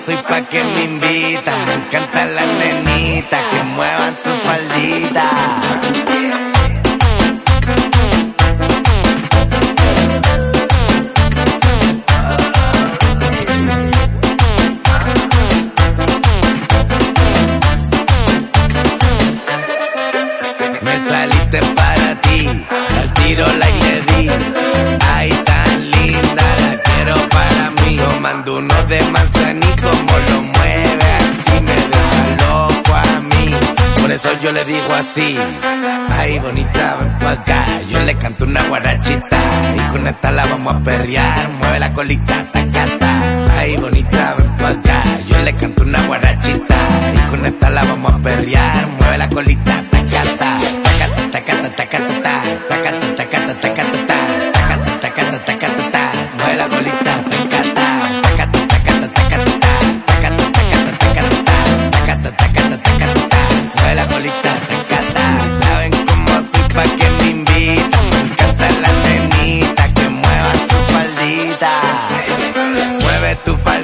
soy pa' que me invitan. Me encantan las nenitas que muevan su faldita. saliste para ti. Al tiro like le di. Ay, tan linda, la quiero para mí. Yo mando uno demás. Le digo así. Ay, bonita, ven pa' acá. Yo le canto una guarachita. Y con esta la vamos a perrear. Mueve la colita, tacata. Ay, bonita, ven pa' acá. Yo le canto una guarachita. Y con esta la vamos a perrear. Mueve la colita, tacata.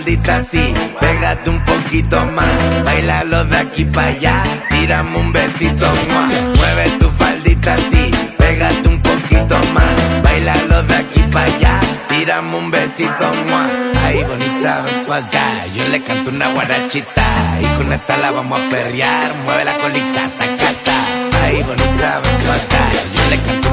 Tu faldita así, pégate un poquito más. Bailalo de aquí para allá, tírame un besito más. Mueve tu faldita así, pégate un poquito más. Bailalo de aquí para allá, tírame un besito más. Ay, bonita, ven pa' acá, yo le canto una guarachita. Y con esta la vamos a perrear, mueve la colita, tacata. Ay, bonita, ven pa' acá, yo le canto